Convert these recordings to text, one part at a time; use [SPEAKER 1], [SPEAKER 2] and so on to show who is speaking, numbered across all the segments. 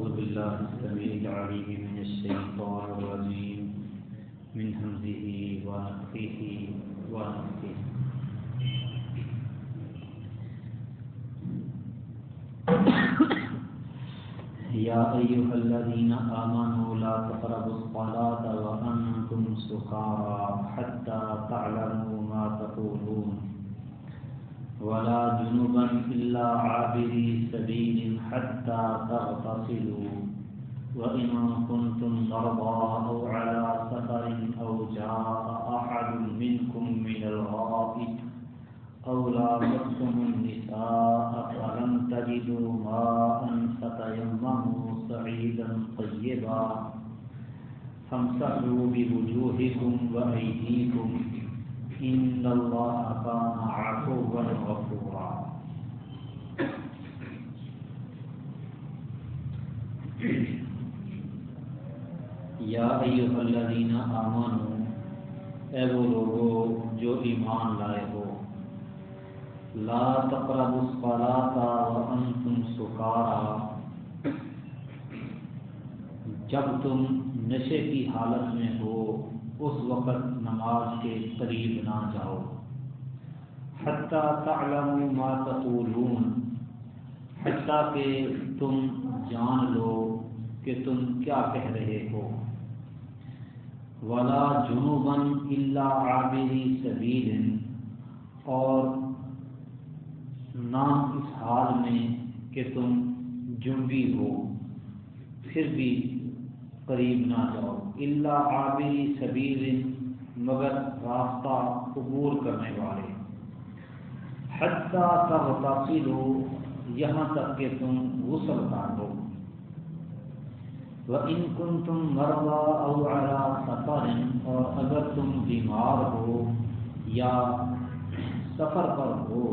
[SPEAKER 1] أعوذ بالله السميع العليم من الشيطان الرجيم، من همزه ونفخه ونفخه. يا أيها الذين آمنوا لا تقربوا الصلاة وأنتم سكارى حتى تعلموا ما تقولون. ولا جنبا إلا عابري سبيل حتى تغتسلوا. وإن كنتم مرضى أو على سفر أو جاء أحد منكم من الغائط أو لامستم النساء فلم تجدوا ماء فتيمموا صعيدا طيبا. فامسحوا بوجوهكم وأيديكم إن الله كان عفوا غفورا یا ایوہ الذین آمنوا اے وہ لوگو جو ایمان لائے ہو، لا تقربوا الصلاة وانتم سکارا۔ جب تم نشے کی حالت میں ہو اس وقت نماز کے قریب نہ جاؤ۔ حتیٰ تعلموا ما تقولون، حتیٰ کہ تم جان لو کہ تم کیا کہہ رہے ہو۔ ولا جنوبن اللہ عابری سبیل اور نہ اس حال میں کہ تم جنبی ہو، پھر بھی قریب نہ جاؤ۔ اللہ عابری سبیل، مگر راستہ عبور کرنے والے۔ حتیٰ تب تاثیر ہو یہاں تک کہ تم غسل کر دو وَإِن كُنتُم مَرْضَىٰ أَوْ عَلَىٰ سَفَرٍ، اور اگر تم بیمار ہو یا سفر پر ہو،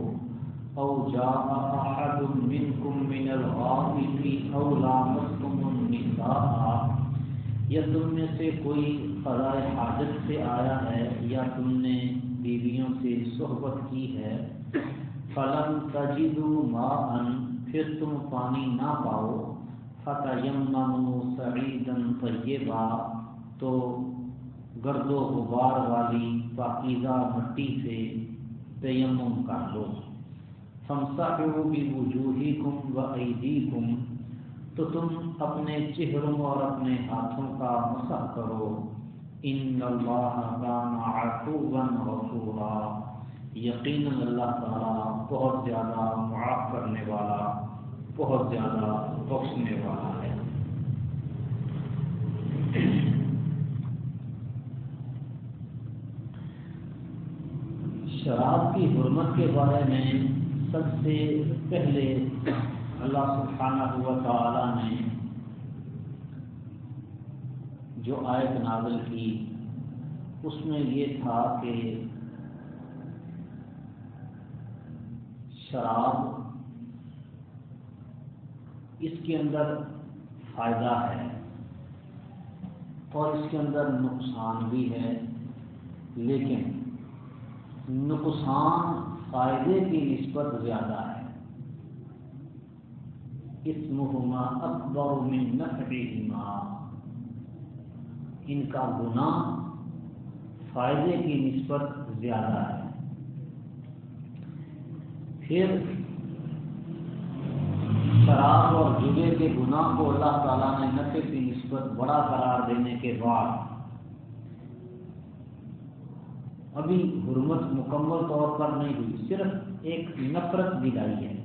[SPEAKER 1] او جاء احد منكم من الغائط او لامستم النساء یا تم میں سے کوئی قضاء حاجت سے آیا ہے یا تم نے بیویوں سے صحبت کی ہے؟ فلم تجدوا ماء، پھر تم پانی نہ پاؤ۔ فتیمموا سعیدا طیبا، تو گرد و غبار والی پاکیزہ مٹی سے تیمم کر لو فمسحوا بوجوہکم و ایدیکم تو تم اپنے چہروں اور اپنے ہاتھوں کا مسح کرو۔ ان اللہ کان عفوا غفورا۔ یقینا اللہ تعالی بہت زیادہ معاف کرنے والا، بہت زیادہ بخشنے والا ہے۔ شراب کی حرمت کے بارے میں سب سے پہلے اللہ سبحانہ ہوا تعالی نے جو آیت نازل کی، اس میں یہ تھا کہ شراب اس کے اندر فائدہ ہے اور اس کے اندر نقصان بھی ہے، لیکن نقصان فائدے کی نسبت زیادہ ہے۔ اسمہما اکبر میں نفعہما۔ ان کا گناہ فائدے کی نسبت زیادہ ہے۔ پھر شراب اور جگے کے گناہ کو اللہ تعالیٰ نے نفع کی نسبت بڑا قرار دینے کے بعد ابھی حرمت مکمل طور پر نہیں ہوئی، صرف ایک نفرت دلائی ہے۔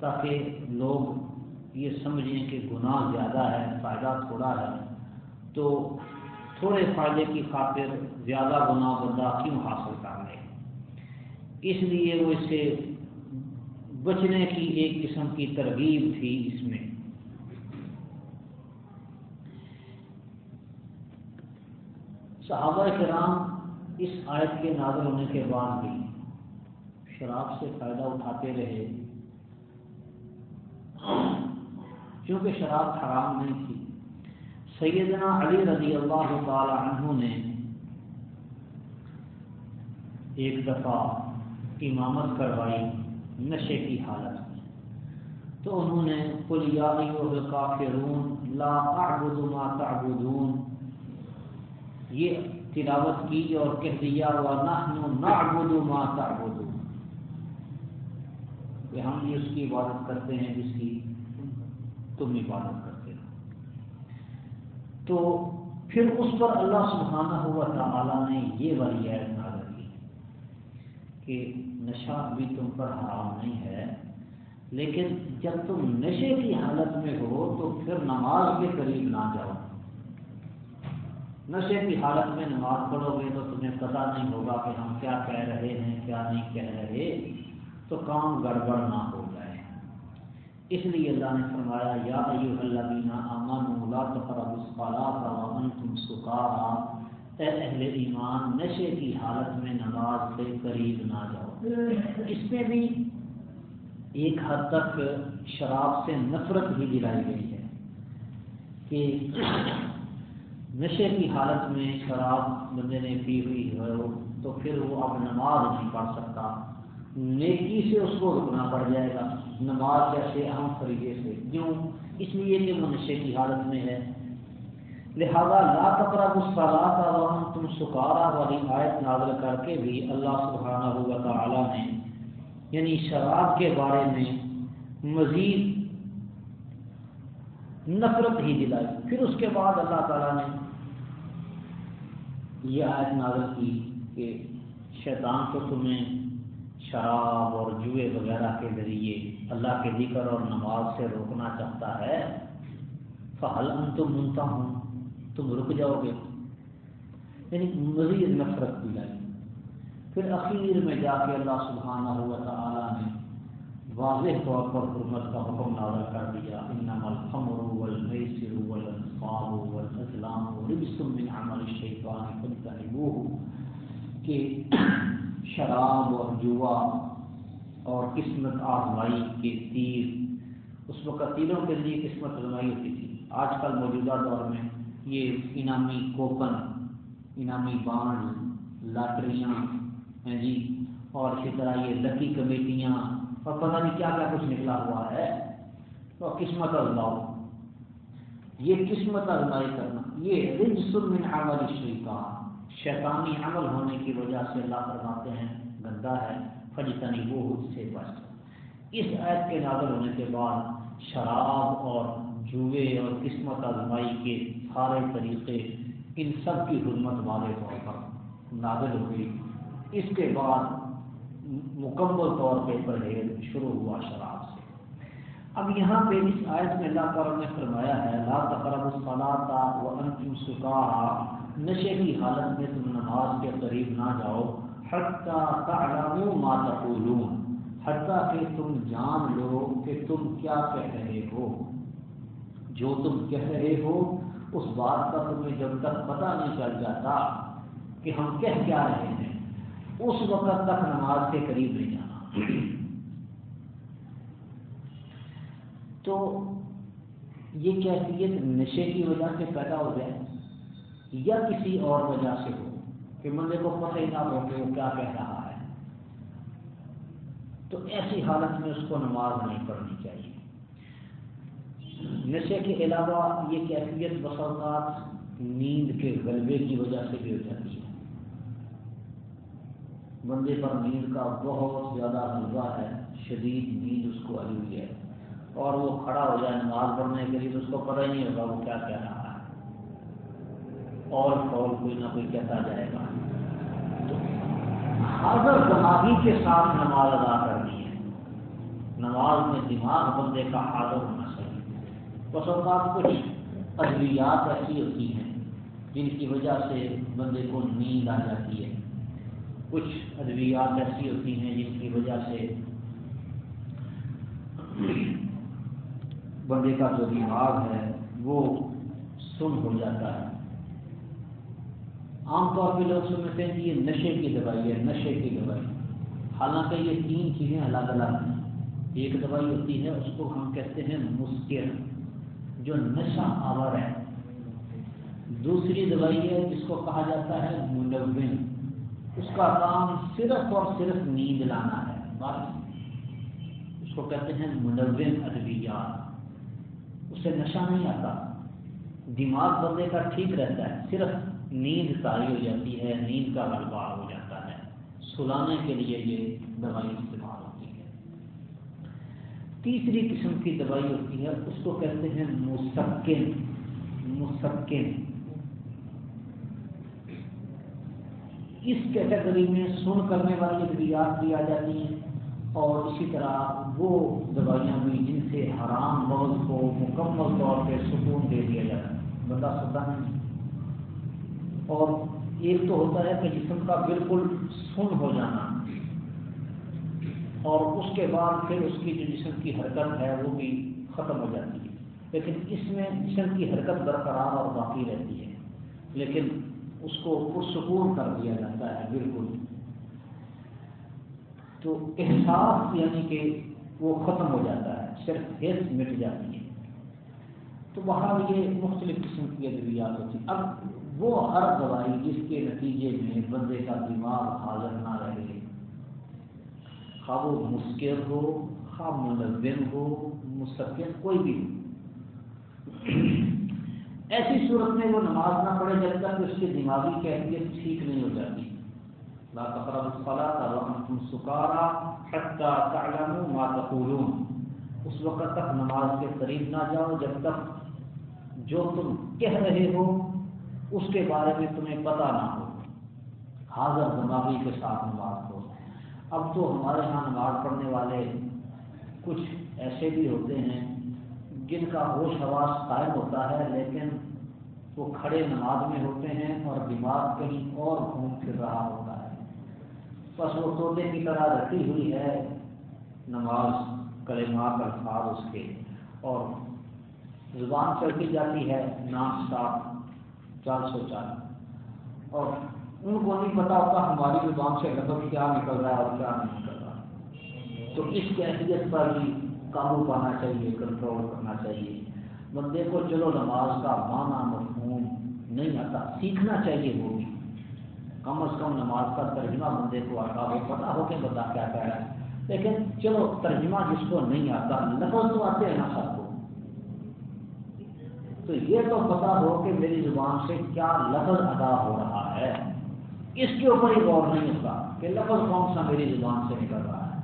[SPEAKER 1] تاکہ لوگ یہ سمجھیں کہ گناہ زیادہ ہے، فائدہ تھوڑا ہے۔ تو تھوڑے فائدے کی خاطر زیادہ گناہ بندہ کیوں حاصل کر لے؟ اس لیے وہ اسے بچنے کی ایک قسم کی ترغیب تھی اس میں۔ صحابہ کرام اس آیت کے نازل ہونے کے بعد بھی شراب سے فائدہ اٹھاتے رہے۔ کیونکہ شراب حرام نہیں تھی۔ سیدنا علی رضی اللہ تعالی عنہ نے ایک دفعہ امامت کروائی، نشے کی حالت۔ میں تو انہوں نے کل کافرون لا اعبد ما تعبدون۔ یہ تلاوت کی اور کہہ دیا نحن نعبد ما تعبدون۔ کہ ہم بھی اس کی عبادت کرتے ہیں، جس کی تم عبادت کرتے ہو۔ تو پھر اس پر اللہ سبحانہ ہوا تعالیٰ نے یہ والی عید نازل کی کہ نشہ بھی تم پر حرام نہیں ہے، لیکن جب تم نشے کی حالت میں ہو تو پھر نماز کے قریب نہ جاؤ۔ نشے کی حالت میں نماز پڑھو گے تو تمہیں پتہ نہیں ہوگا کہ ہم کیا کہہ رہے ہیں، کیا نہیں کہہ رہے۔ تو کام گڑبڑ نہ ہو جائے۔ اس لیے اللہ نے فرمایا، یا ایوہ الذین آمنوا لا تقربوا الصلاة وانتم سکارا۔ اے اہل ایمان، نشے کی حالت میں نماز سے قریب نہ جاؤ۔ اس میں بھی ایک حد تک شراب سے نفرت بھی دلائی گئی ہے کہ نشے کی حالت میں شراب بندے نے پی ہوئی ہو تو پھر وہ اب نماز نہیں پڑھ سکتا۔ نیکی سے اس کو رکنا پڑ جائے گا۔ نماز جیسے اہم فریقے سے۔ کیوں؟ اس لیے کہ وہ نشے کی حالت میں ہے۔ لہذا لا تقرا الصلاۃ تم سکارا والی آیت نازل کر کے بھی اللہ سبحانہ ہوا تعالی نے یعنی شراب کے بارے میں مزید نفرت ہی دلائی۔ پھر اس کے بعد اللہ تعالیٰ نے یہ آیت نازل کی کہ شیطان کو تمہیں شراب اور جوئے وغیرہ کے ذریعے اللہ کے ذکر اور نماز سے روکنا چاہتا ہے فعل ان تم منتا ہوں تم رک جاؤ گے۔ یعنی مزید نفرت دلائی پھر اخیر میں جا کے اللہ سبحانہ ہوا تعالیٰ نے واضح طور پر حرمت کا حکم نازل کر دیا۔ انما الخمر والمیسر والانصاب والازلام رجس من عمل الشیطان فاجتنبوه۔ کہ شراب اور جوا اور قسمت آزمائی کے تیر۔ اس وقت تیروں کے لیے قسمت آزمائی ہوتی تھی۔ آج کل موجودہ دور میں یہ انعامی کوپن، انعامی بانڈ، لاٹریاں ہیں جی اور اسی طرح یہ لکی کمیٹیاں، اور پتہ نہیں کیا کیا کچھ نکلا ہوا ہے۔ تو قسمت ازماؤ یہ قسمت ازمائی کرنا، یہ رج من عمل شیطان شیطانی عمل ہونے کی وجہ سے اللہ فرماتے ہیں، گندا ہے، فجتنی وہ سے بچ۔ اس عید کے نازل ہونے کے بعد شراب اور جوئے اور قسمت آزمائی کے سارے طریقے ان سب کی حرمت والے طور پر نازل ہو گئی۔ اس کے بعد مکمل طور پہ پرہیز شروع ہوا شراب سے۔ اب یہاں پہ اس آیت میں اللہ تعالیٰ نے فرمایا ہے، لا تقرب الصلاۃ وانتم سکارا۔ نشے کی حالت میں تم نماز کے قریب نہ جاؤ، حتی تعلموا ما تقولون، حتیٰ کہ تم جان لو کہ تم کیا کہہ رہے ہو۔ جو تم کہہ رہے ہو، اس بات کا تمہیں جب تک پتہ نہیں چل جاتا کہ ہم کہہ کیا رہے ہیں، اس وقت تک نماز کے قریب نہیں جانا۔ تو یہ کیفیت نشے کی وجہ سے پیدا ہو جائے۔ یا کسی اور وجہ سے ہو کہ بندے کو پتہ ہی نہ ہو کہ وہ کیا کہہ رہا ہے۔ تو ایسی حالت میں اس کو نماز نہیں پڑھنی چاہیے۔ نشے کے علاوہ یہ کیفیت بسوقات نیند کے غلبے کی وجہ سے بھی ہو جاتی ہے۔ بندے پر نیند کا بہت زیادہ غلبہ ہے، شدید نیند اس کو آئی ہوئی ہے۔ اور وہ کھڑا ہو جائے نماز پڑھنے کے لیے تو اس کو پتہ ہی نہیں ہوگا وہ کیا کہہ رہا اور کوئی نہ کوئی کہتا جائے گا۔ تو حاضر دماغی کے ساتھ نماز ادا کرنی ہے۔ نماز میں دماغ بندے کا حاضر ہونا چاہیے۔ بس اوقات کچھ ادویات ایسی ہوتی ہیں جن کی وجہ سے بندے کو نیند آ جاتی ہے۔ کچھ ادویات ایسی ہوتی ہیں جن کی وجہ سے بندے کا جو دماغ ہے وہ سن ہو جاتا ہے۔ عام طور پہ لوگ سمجھتے ہیں کہ یہ نشے کی دوائی ہے، نشے کی دوائی۔ حالانکہ یہ تین چیزیں الگ الگ ہیں۔ ایک دوائی ہوتی ہے، اس کو ہم کہتے ہیں مسکر، جو نشہ آور ہے۔ دوسری دوائی ہے، جس کو کہا جاتا ہے منوین اس کا کام صرف اور صرف نیند لانا ہے، بس۔ اس کو کہتے ہیں منظم ادویات۔ اس سے نشہ نہیں آتا۔ دماغ بندے کا ٹھیک رہتا ہے، صرف نیند تاری ہو جاتی ہے، نیند کا غلبہ ہو جاتا ہے۔ سلانے کے لیے یہ دوائی استعمال ہوتی ہے۔ تیسری قسم کی دوائی ہوتی ہے، اس کو کہتے ہیں مسکن۔ مسکن۔ اس کیٹیگری میں سن کرنے والی ادویات بھی آ جاتی ہیں اور اسی طرح وہ دوائیاں بھی جن سے حرام مغز کو مکمل طور پہ سکون دے دیا جاتا ہے۔ بندہ سکتا نہیں۔ اور ایک تو ہوتا ہے کہ جسم کا بالکل سن ہو جانا اور اس کے بعد پھر اس کی جو جسم کی حرکت ہے وہ بھی ختم ہو جاتی ہے۔ لیکن اس میں جسم کی حرکت برقرار اور باقی رہتی ہے۔ لیکن اس کو پرسکون کر دیا جاتا ہے بالکل۔ تو احساس یعنی کہ وہ ختم ہو جاتا ہے، صرف حص مٹ جاتی ہے۔ تو وہاں یہ مختلف قسم کی ادویات ہوتی۔ ہیں اب وہ ہر دوائی جس کے نتیجے میں بندے کا دماغ حاضر نہ رہے۔ خواب وہ مسکر ہو خواب منظم ہو، مستقل کوئی بھی ایسی صورت میں وہ نماز نہ پڑھے جب تک اس کی دماغی کیفیت ٹھیک نہیں ہو جاتی۔ سکارا ما تقولون۔ اس وقت تک نماز کے قریب نہ جاؤ جب تک جو تم کہہ رہے ہو اس کے بارے میں تمہیں پتہ نہ ہو۔ حاضر دماغی کے ساتھ نماز ہو اب تو ہمارے یہاں نماز پڑھنے والے کچھ ایسے بھی ہوتے ہیں جن کا ہوش حواس قائم ہوتا ہے، لیکن وہ کھڑے نماز میں ہوتے ہیں اور دماغ کہیں اور گھوم پھر رہا ہوتا ہے۔ بس وہ طوطے کی طرح رکھی ہوئی ہے۔ نماز کلمات الفاظ اس کے اور زبان چلتی جاتی ہے نام صاف چار سو چار اور ان کو نہیں پتا ہوتا ہماری زبان سے لفظ کیا نکل رہا ہے اور کیا نہیں نکل رہا۔ تو اس کیفیت پر بھی قابو پانا چاہیے کنٹرول کرنا چاہیے۔ بندے کو چلو نماز کا معنی مفہوم نہیں آتا، سیکھنا چاہیے وہ بھی۔ کم از کم نماز کا ترجمہ بندے کو آتا ہو پتا ہو کہ بتا کیا کہہ رہا ہے۔ لیکن چلو، ترجمہ جس کو نہیں آتا، لفظ تو آتے ہیں نا سب کو۔ تو یہ تو پتا ہو کہ میری زبان سے کیا لفظ ادا ہو رہا ہے۔ اس کے اوپر ہی غور نہیں ہوتا کہ لفظ کون سا میری زبان سے نکل رہا ہے۔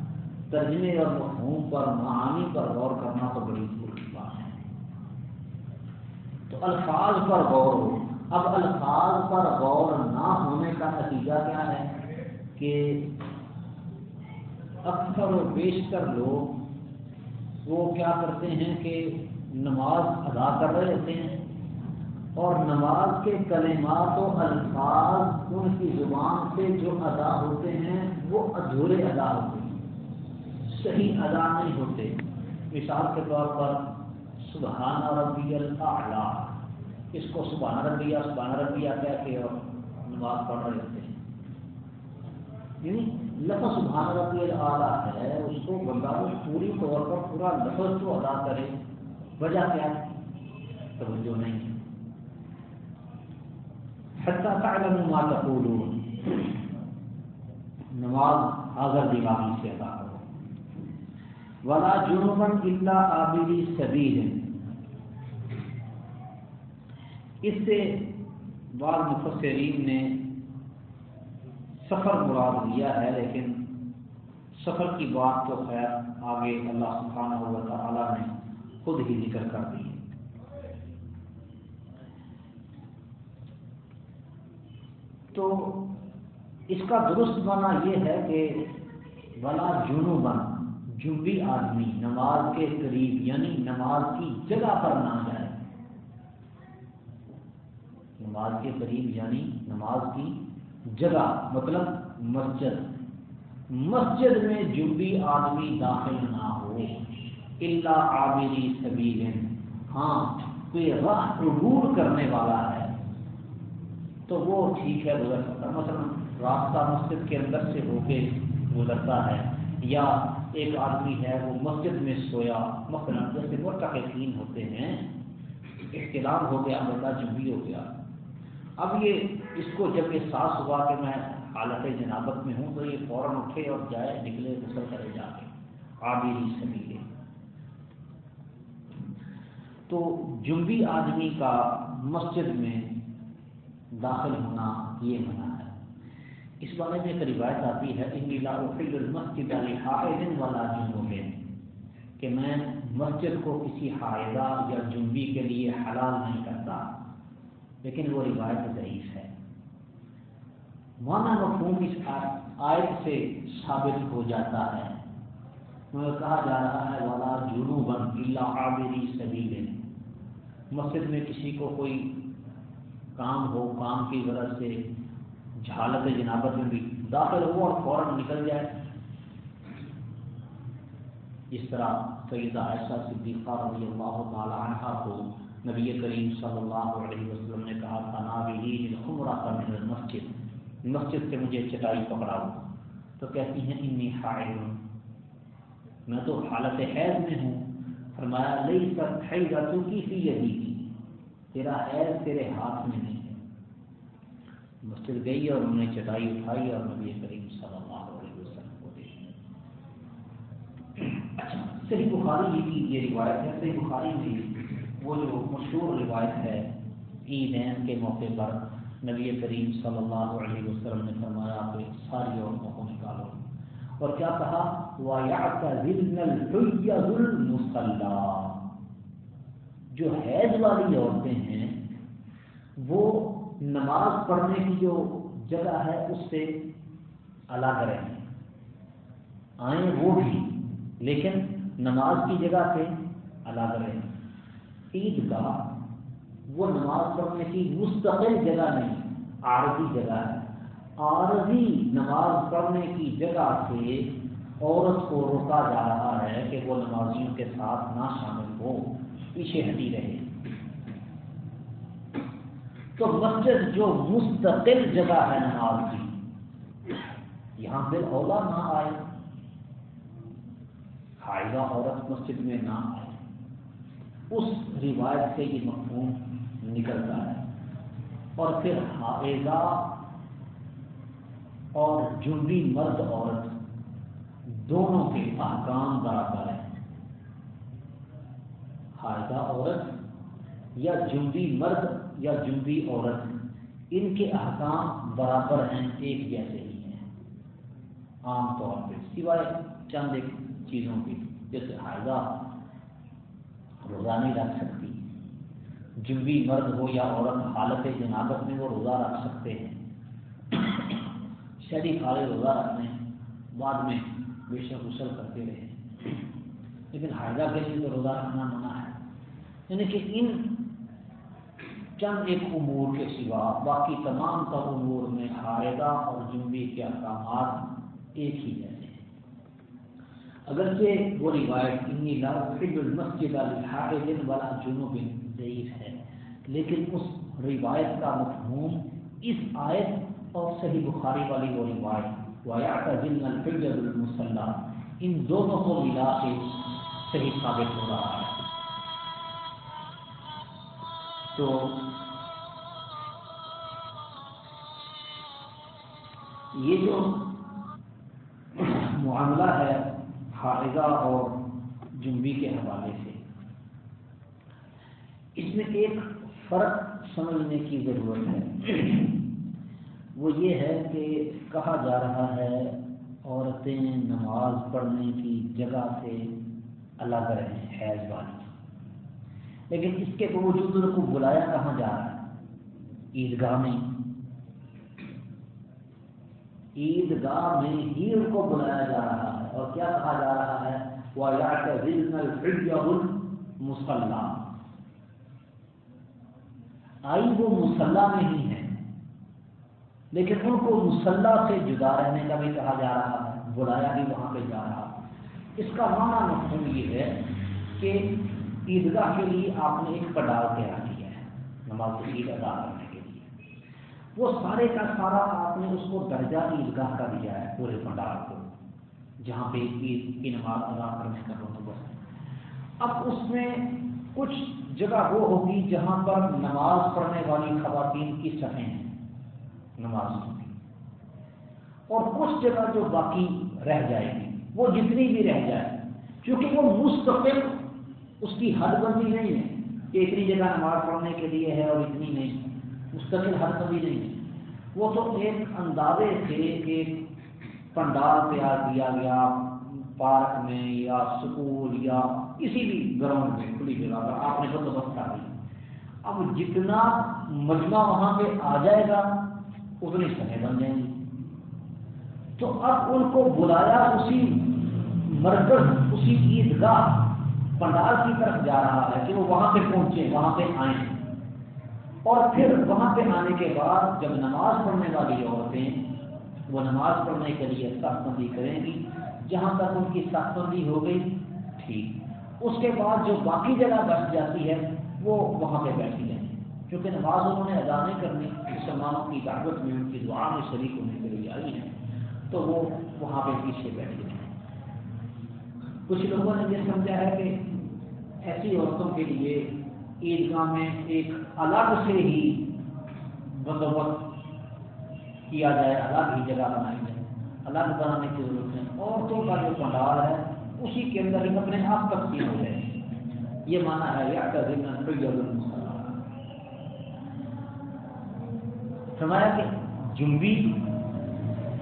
[SPEAKER 1] ترجمے اور مفہوم پر، معانی پر غور کرنا تو بڑی ضروری بات ہے۔ تو الفاظ پر غور ہو۔ اب الفاظ پر غور نہ ہونے کا نتیجہ کیا ہے؟ کہ اکثر و بیشتر لوگ وہ کیا کرتے ہیں کہ نماز ادا کر رہے ہوتے ہیں اور نماز کے کلمات و الفاظ ان کی زبان سے جو ادا ہوتے ہیں، وہ ادھورے ادا ہوتے ہیں۔ صحیح ادا نہیں ہوتے۔ مثال کے طور پر، سبحان ربی اللہ اس کو سبحان ربیہ سبحان ربیہ کہہ کے اور نماز پڑھ رہے ہوتے ہیں۔ یعنی لفظ سبحان ربی اعلیٰ ہے، اس کو بندہ پوری طور پر پورا لفظ تو ادا کرے۔ وجہ کیا ہے؟ توجہ نہیں ہے۔ حتیٰ تعلم ما تقولون۔ نماز حاضر دیوامی سے ادا کرو۔ ولا جنوبن اللہ آبری سبیر اس سے بعض مفسرین نے سفر مراد لیا ہے، لیکن سفر کی بات تو خیر آگے اللہ سبحانہ و تعالی نے خود ہی ذکر کر دی تو اس کا درست معنی یہ ہے کہ ولا جنوبن جو آدمی نماز کے قریب یعنی نماز کی جگہ پر نہ جائے۔ نماز کے قریب یعنی نماز کی جگہ مطلب مسجد۔ مسجد میں جو بھی آدمی داخل نہ ہو اللہ عابری سبھی ہاں کوئی راہ عبور کرنے والا ہے، تو وہ ٹھیک ہے گزر سکتا مثلا راستہ مسجد کے اندر سے ہو کے گزرتا ہے، یا ایک آدمی ہے، وہ مسجد میں سویا۔ مثلا جیسے مرتقین ہوتے ہیں، اختلاف ہو گیا بندہ جبھی ہو گیا۔ اب یہ، اس کو جب یہ ساس ہوا کہ میں حالت جنابت میں ہوں، تو یہ فوراً اٹھے اور جائے، نکلے، غسل کرے جا کے۔ عابری سبیلے تو جنبی آدمی کا مسجد میں داخل ہونا یہ منع ہے۔ اس بارے میں ایک روایت آتی ہے ان المسجد علی حائد والا جنوب کہ میں مسجد کو کسی حائدہ یا جنبی کے لیے حلال نہیں کرتا۔ لیکن وہ روایت ضعیف ہے۔ مانا مفہوم اس آیت سے ثابت ہو جاتا ہے۔ کہا جا رہا ہے والا جنوب اللہ عابری سبیل مسجد میں کسی کو کوئی کام ہو، کام کی وجہ سے جھالت جنابت میں بھی داخل ہو اور فوراً نکل جائے۔ اس طرح سیدہ عائشہ صدیقہ رضی اللہ تعالی عنہ کو نبی کریم صلی اللہ علیہ وسلم نے کہا تھا نابلین کا من مسجد مسجد سے مجھے چٹائی پکڑاؤ۔ تو کہتی ہیں، انی حائل میں تو حالت حیض میں ہوں۔ فرمایا، لئی سب حیض کی سی یہی کی؟ تیرا حیض تیرے ہاتھ میں نہیں ہے۔ مسجد گئی اور انہوں نے چٹائی اٹھائی اور نبی کریم صلی اللہ علیہ وسلم کو دے اچھا صحیح بخاری کی یہ روایت ہے، صحیح بخاری میں وہ جو مشہور روایت ہے عیدین کے موقع پر نبی کریم صلی اللہ علیہ وسلم نے فرمایا کہ ساری عورتوں کو نکالو۔ اور کیا کہا؟ جو حیض والی عورتیں ہیں، وہ نماز پڑھنے کی جو جگہ ہے، اس سے الگ رہیں۔ آئیں وہ بھی، لیکن نماز کی جگہ سے الگ رہیں۔ عید کا وہ نماز پڑھنے کی مستقل جگہ نہیں، عارضی جگہ ہے۔ عارضی نماز پڑھنے کی جگہ سے عورت کو روکا جا رہا ہے کہ وہ نمازیوں کے ساتھ نہ شامل ہو۔ پیچھے ہٹی رہے۔ تو مسجد جو مستقل جگہ ہے نماز کی، یہاں پہ اولا نہ آئے۔ حائضہ عورت مسجد میں نہ آئے۔ اس روایت سے یہ مفہوم نکلتا ہے۔ اور پھر حائضہ اور جنبی مرد عورت دونوں کے احکام برابر ہیں۔ حائدہ عورت یا جنبی مرد یا جنبی عورت، ان کے احکام برابر ہیں، ایک جیسے ہی ہیں۔ عام طور پہ سوائے چند ایک چیزوں کی جیسے حائدہ روزہ نہیں رکھ سکتی جنبی مرد ہو یا عورت، حالت جنابت میں وہ روزہ رکھ سکتے ہیں۔ شہری کھاڑے روزہ رکھنے بعد میں بے شک غسل کرتے رہے لیکن حائدہ کے لیے تو روزہ رکھنا منع ہے۔ یعنی کہ ان چند ایک امور کے سوا باقی تمام تر امور میں حائدہ اور جنبی کے احکامات ایک ہی جیسے ہیں۔ اگرچہ وہ روایت انی لفظ المسجد الحاظ والا جنوب ضعیف ہے، لیکن اس روایت کا مفہوم اس آیت اور صحیح بخاری والی وہ روایت وایا ضلع الفجر المسلح ان دونوں کو ملا کے صحیح ثابت ہو رہا ہے۔ تو یہ جو معاملہ ہے حافظہ اور جنبی کے حوالے سے، اس میں ایک فرق سمجھنے کی ضرورت ہے۔ وہ یہ ہے کہ کہا جا رہا ہے عورتیں نماز پڑھنے کی جگہ سے الگ رہیں، حیض والی۔ لیکن اس کے باوجود ان کو بلایا کہاں جا رہا ہے؟ عیدگاہ میں۔ عیدگاہ میں ہی ان کو بلایا جا رہا ہے۔ اور کیا کہا جا رہا ہے؟ وہ مسلح آئی وہ مسلح میں ہی ہے۔ لیکن ان کو مسلح سے جدا رہنے کا بھی کہا جا رہا ہے، بلایا بھی وہاں پہ جا رہا ہے۔ اس کا معنی مفہوم یہ ہے کہ عیدگاہ کے لیے آپ نے ایک پڈال تیار کیا ہے، نماز عید ادا کرنے کے لیے۔ وہ سارے کا سارا آپ نے اس کو درجہ عیدگاہ کا دیا ہے، پورے پنڈال کو، جہاں پہ عید کی نماز ادا کرنے کا بندوبست ہے۔ اب اس میں کچھ جگہ وہ ہوگی جہاں پر نماز پڑھنے والی خواتین کی سطحیں ہیں۔ نماز کی اور کچھ جگہ جو باقی رہ جائے گی، وہ جتنی بھی رہ جائے کیونکہ وہ مستقل اس کی حد بندی نہیں ہے کہ اتنی جگہ نماز پڑھنے کے لیے ہے اور اتنی نہیں۔ مستقل حد بندی نہیں ہے۔ وہ تو ایک اندازے سے ایک پنڈال تیار کیا گیا، پارک میں یا سکول یا کسی بھی گراؤنڈ میں کھلی جگہ پر۔ آپ نے بندوبست کر دی اب جتنا مجمع وہاں پہ آ جائے گا اتنی سطح بن جائیں گی۔ تو اب ان کو بلایا اسی مرکز، اسی عیدگاہ پنڈال کی طرف جا رہا ہے کہ وہ وہاں پہ پہنچے، وہاں پہ آئیں۔ اور پھر وہاں پہ آنے کے بعد جب نماز پڑھنے والی عورتیں وہ نماز پڑھنے کے لیے سخت بندی کریں گی، جہاں تک ان کی سخت بندی ہو گئی، ٹھیک۔ اس کے بعد جو باقی جگہ بچ جاتی ہے، وہ وہاں پہ بیٹھی جائیں کیونکہ نماز انہوں نے ادا نہیں کرنی، مسلمانوں کی دعوت میں، ان کی دعا میں شریک ہونے کے لیے آئی ہیں، تو وہ وہاں پہ پیچھے بیٹھ گئے۔ کچھ لوگوں نے یہ سمجھا ہے کہ ایسی عورتوں کے لیے عیدگاہ میں ایک الگ سے ہی بندوبست کیا جائے، الگ ہی جگہ بنائی جائے، الگ بنانے کی ضرورت ہے۔ عورتوں کا جو پنڈال ہے، اسی کے اندر ہی اپنے آپ تقسیم ہو جائے۔ یہ مانا ہے یا فرمایا کہ جنبی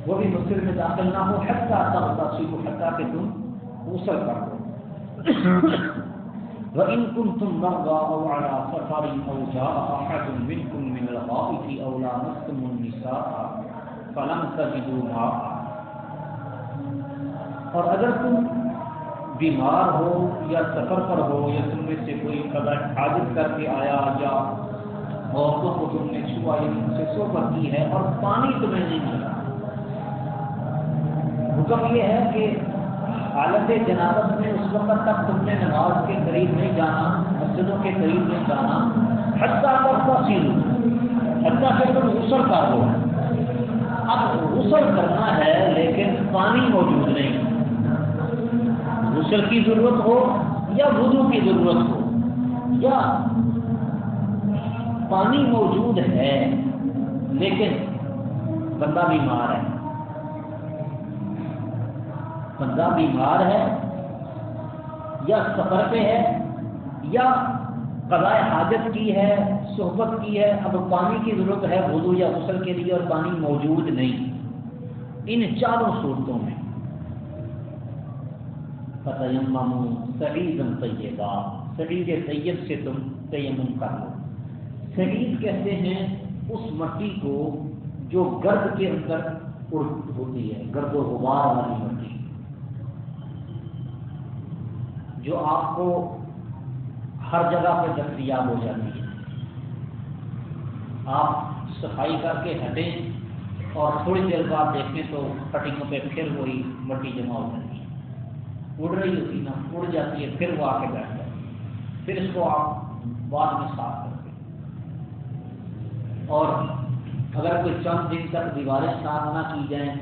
[SPEAKER 1] وہ بھی مسجد میں داخل نہ ہو حتہ آتا ہوتا سی کو حتہ کہ تم غسل کر دو۔ وإن كنتم مرضى أو على سفر أو جاء أحد منكم من الغائط أو لامستم النساء فلم تجدوا ماء۔ اور اگر تم بیمار ہو یا سفر پر ہو یا تم میں سے کوئی قدر حاجت کر کے آیا یا عورتوں کو تم نے چھوا یا ان سے سوپر کی ہے اور پانی تمہیں نہیں ملا حکم یہ ہے کہ حالت جنابت میں اس وقت تک تم نے نماز کے قریب نہیں جانا، مسجدوں کے قریب نہیں جانا، حتیٰ پر تفصیل حتیٰ سے تم غسل کر دو اب غسل کرنا ہے لیکن پانی موجود نہیں۔ غسل کی ضرورت ہو یا وضو کی ضرورت ہو یا پانی موجود ہے، لیکن بندہ بیمار ہے۔ بندہ بیمار ہے، یا سفر پہ ہے، یا قضاء حاجت کی ہے، صحبت کی ہے، اب پانی کی ضرورت ہے وضو یا غسل کے لیے اور پانی موجود نہیں۔ ان چاروں صورتوں میں۔ فتیممو سعیدا طیبا۔ سعید طیب سے تم تیمم کر لو۔ سعید کہتے ہیں اس مٹی کو جو گرد کے اندر ہوتی ہے، گرد و غبار والی مٹی۔ جو آپ کو ہر جگہ پہ دستیاب ہو جاتی ہے۔ آپ صفائی کر کے ہٹیں اور تھوڑی دیر بعد دیکھیں تو کٹنگوں پہ پھر وہی مٹی جمع ہو جاتی ہے۔ اڑ رہی ہوتی نا، اڑ جاتی ہے، پھر وہ آ کے بیٹھ جاتی پھر اس کو آپ بعد میں صاف اور اگر کوئی چند دن تک دیواریں صاف نہ کی جائیں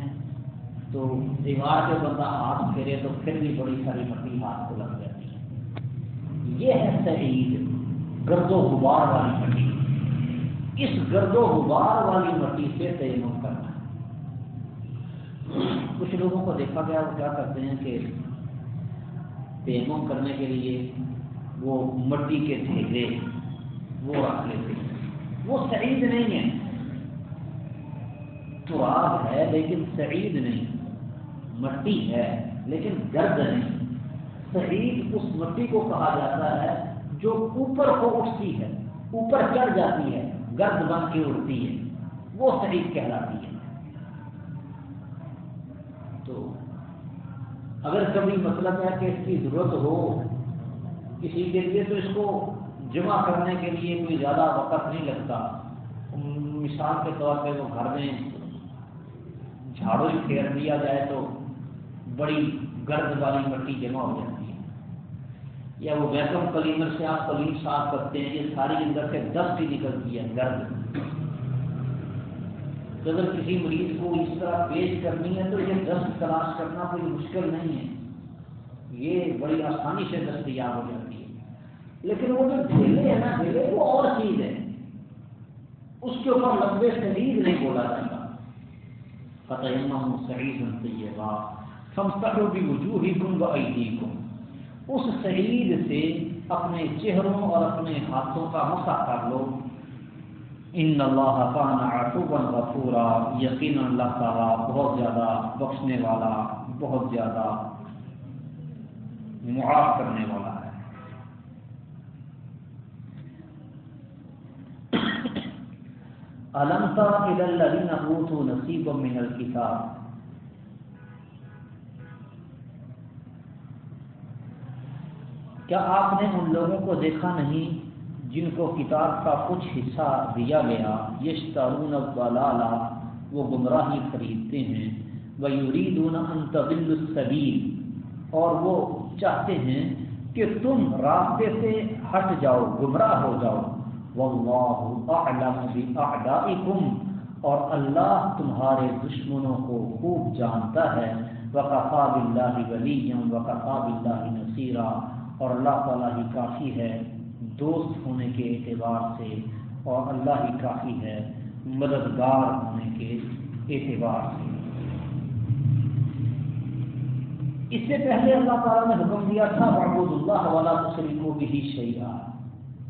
[SPEAKER 1] تو دیوار پہ بندہ ہاتھ پھیرے تو پھر بھی بڑی ساری مٹی ہاتھ کو لگ جاتی ہے۔ یہ ہے شہید گرد و غبار والی مٹی۔ اس گرد و غبار والی مٹی سے تیمم کرنا۔ کچھ لوگوں کو دیکھا گیا وہ کیا کرتے ہیں کہ تیمم کرنے کے لیے وہ مٹی کے ڈھیلے وہ رکھ لیتے ہیں۔ وہ سعید نہیں ہے۔ تو آگ ہے لیکن سعید نہیں، مٹی ہے لیکن گرد نہیں۔ سعید اس مٹی کو کہا جاتا ہے جو اوپر کو اٹھتی ہے، اوپر چڑھ جاتی ہے، گرد بن کے اڑتی ہے۔ وہ سعید کہلاتی ہے۔ تو اگر کبھی مطلب ہے کہ اس کی ضرورت ہو کسی کے لیے تو اس کو جمع کرنے کے لیے کوئی زیادہ وقت نہیں لگتا۔ مثال کے طور پہ وہ گھر میں جھاڑو ہی پھیر دیا جائے تو بڑی گرد والی مٹی جمع ہو جاتی ہے۔ یا وہ ویکم کلینر سے آپ کلین صاف کرتے ہیں، یہ ساری اندر سے دست ہی نکلتی ہے، گرد۔ تو اگر کسی مریض کو اس طرح پیش کرنی ہے تو یہ دست تلاش کرنا کوئی مشکل نہیں ہے۔ یہ بڑی آسانی سے دستیاب ہو جاتی ہے۔ لیکن وہ جو ڈھیلے ہیں نا ڈھیلے وہ اور چیز ہے اس کے اوپر لمبے شدید نہیں بولا جاتا۔ فتح صحیح سنتی ہے بات سمستر بھی وجوہ ہی کم اس شہید سے اپنے چہروں اور اپنے ہاتھوں کا مسا کر لو۔ ان اللہ کان عفوا غفورا۔ یقین اللہ تعالیٰ بہت زیادہ بخشنے والا، بہت زیادہ معاف کرنے والا۔ ہے علم الى الذين اوتوا نصيبا من الكتاب کیا آپ نے ان لوگوں کو دیکھا نہیں جن کو کتاب کا کچھ حصہ دیا گیا؟ یش تارون وہ گمراہی خریدتے ہیں۔ وہ یورید انتظل السبیل اور وہ چاہتے ہیں کہ تم راستے سے ہٹ جاؤ، گمراہ ہو جاؤ۔ واللہ اعلم باعدائکم اور اللہ تمہارے دشمنوں کو خوب جانتا ہے۔ وقفا بلّہ ولی وقفا بلّہ نصیرہ اور اللہ تعالیٰ ہی کافی ہے دوست ہونے کے اعتبار سے، اور اللہ ہی کافی ہے مددگار ہونے کے اعتبار سے۔ اس سے پہلے اللہ تعالیٰ نے حکم دیا تھا محبود اللہ والا مسلم کو بھی شہیا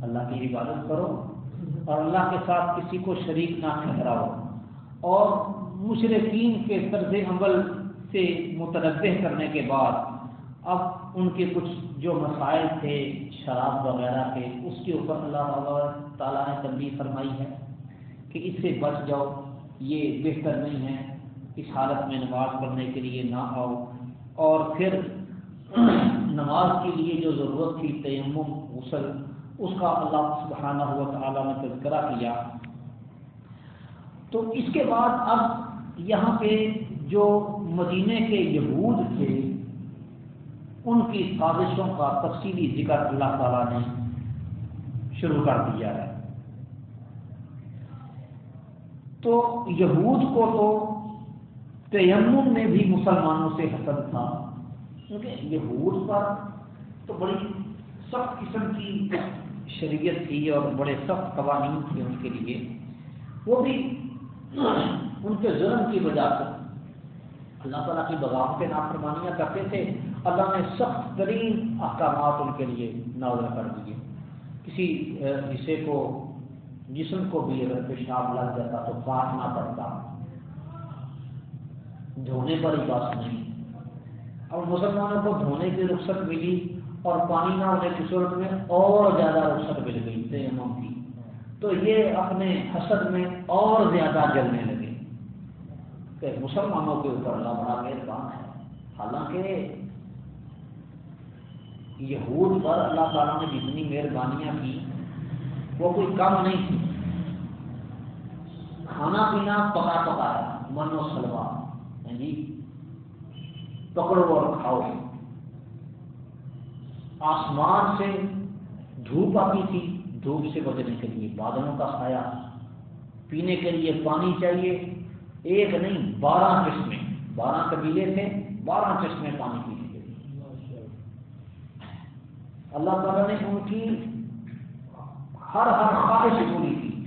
[SPEAKER 1] اللہ کی عبادت کرو اور اللہ کے ساتھ کسی کو شریک نہ ٹھہراؤ۔ اور مشرقین کے طرز عمل سے متنوع کرنے کے بعد، اب ان کے کچھ جو مسائل تھے، شراب وغیرہ کے، اس کے اوپر اللہ تعالیٰ نے تنبیہ فرمائی ہے کہ اس سے بچ جاؤ، یہ بہتر نہیں ہے۔ اس حالت میں نماز پڑھنے کے لیے نہ آؤ۔ اور پھر نماز کے لیے جو ضرورت تھی، تیمم، غسل اس کا اللہ سبحانہ ہوا تعالیٰ نے تذکرہ کیا۔ تو اس کے بعد اب یہاں پہ جو مدینے کے یہود تھے، ان کی سازشوں کا تفصیلی ذکر اللہ تعالیٰ نے شروع کر دیا ہے۔ تو یہود کو تو تیمم میں بھی مسلمانوں سے حسد تھا، کیونکہ یہود پر تو بڑی سخت قسم کی شریعت تھی اور بڑے سخت قوانین تھے ان کے لیے، وہ بھی ان کے ظلم کی وجہ سے۔ اللہ تعالیٰ کی بغاؤ کے نافرمانیاں کرتے تھے۔ اللہ نے سخت ترین احکامات ان کے لیے نازل کر دیے۔ کسی حصے کو، جسم کو بھی اگر پیشاب لگ جاتا تو کاٹنا پڑتا۔ دھونے پر ہی بات نہیں۔ اور مسلمانوں کو دھونے کی رخصت ملی۔ اور پانی نہ ہونے کی صورت میں اور زیادہ رخصت مل گئی، تیمم کی۔ تو یہ اپنے حسد میں اور زیادہ جلنے لگے۔ کہ مسلمانوں کے اوپر اللہ بڑا مہربان ہے۔ حالانکہ یہود پر اللہ تعالیٰ نے جتنی مہربانیاں کی، وہ کوئی کم نہیں تھی۔ کھانا پینا پکا پکایا من و سلوا جی یعنی پکڑو اور کھاؤ۔ آسمان سے دھوپ آتی تھی، دھوپ سے بچنے کے لیے بادلوں کا سایہ، پینے کے لیے پانی چاہیے۔ ایک نہیں، بارہ قسمیں۔ بارہ قبیلے تھے، بارہ چشمے پانی پینے کے لیے۔ اللہ تعالیٰ نے ان کی ہر ہر خواہش پوری کی۔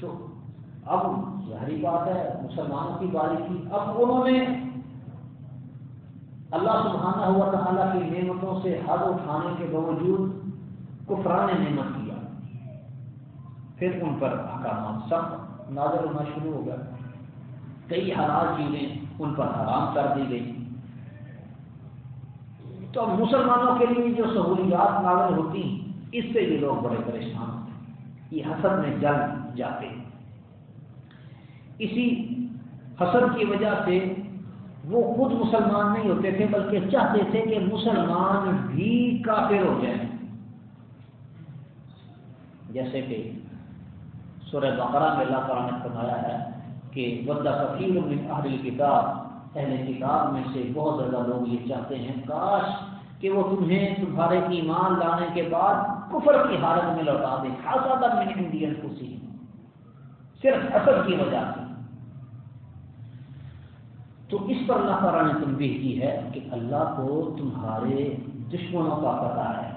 [SPEAKER 1] تو اب ظاہری بات ہے، مسلمانوں کی باری کی۔ اب انہوں نے اللہ سبحانہ ہوا تعالیٰ کی نعمتوں سے حد اٹھانے کے باوجود کفران نعمت کیا۔ پھر ان پر احکامات سخت نازل ہونا شروع ہو گیا کئی حلال چیزیں ان پر حرام کر دی گئی۔ تو مسلمانوں کے لیے جو سہولیات نازل ہوتی اس سے یہ لوگ بڑے پریشان ہوتے یہ حسد میں جل جاتے اسی حسد کی وجہ سے وہ خود مسلمان نہیں ہوتے تھے، بلکہ چاہتے تھے کہ مسلمان بھی کافر ہو جائیں۔ جیسے کہ سورہ بقرہ میں اللہ تعالیٰ نے فرمایا ہے کہ بدہ فقیر من اہل کتاب اہل کتاب میں سے بہت زیادہ لوگ یہ چاہتے ہیں، کاش کہ وہ تمہیں تمہارے ایمان لانے کے بعد کفر کی حالت میں لوٹا دیں خاصا تر میں انڈین خوشی صرف اثر کی وجہ سے۔ تو اس پر اللہ تعالیٰ نے تنبیہ کی ہے کہ اللہ کو تمہارے دشمنوں کا پتہ ہے۔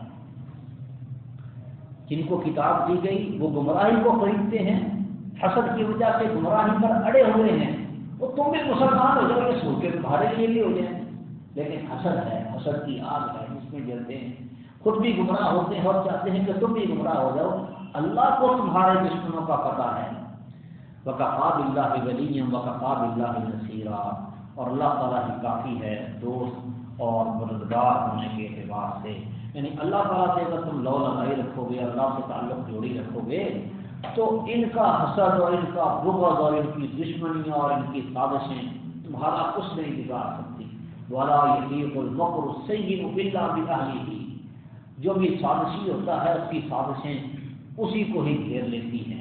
[SPEAKER 1] جن کو کتاب دی گئی، وہ گمراہی کو خریدتے ہیں۔ حسد کی وجہ سے گمراہی پر اڑے ہوئے ہیں۔ وہ تم بھی مسلمان ہو جاؤ، یہ کے تمہارے لیے بھی ہو جائیں لیکن حسد ہے، حسد کی آگ ہے، جس میں جلتے ہیں۔ خود بھی گمراہ ہوتے ہیں اور چاہتے ہیں کہ تم بھی گمراہ ہو جاؤ۔ اللہ کو تمہارے دشمنوں کا پتہ ہے۔ وقاب اللہ ولیم وقاب اللہ نصیرہ اور اللہ تعالیٰ ہی کافی ہے، دوست اور مددگار ہونے کے اعتبار سے۔ یعنی اللہ تعالیٰ سے اگر تم لو لگائی رکھو گے اللہ سے تعلق جوڑی رکھو گے تو ان کا حسد اور ان کا بغض اور ان کی دشمنیاں اور ان کی سازشیں تمہارا کچھ نہیں بگاڑ سکتی۔ والا یہ المکر سید بلا بکاہی ہی جو بھی سازشی ہوتا ہے، اس کی سازشیں اسی کو ہی گھیر لیتی ہیں۔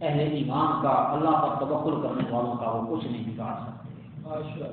[SPEAKER 1] اہل ایمان کا اللہ پر تبکل کرنے والوں کا وہ کچھ نہیں بگاڑ سکتے۔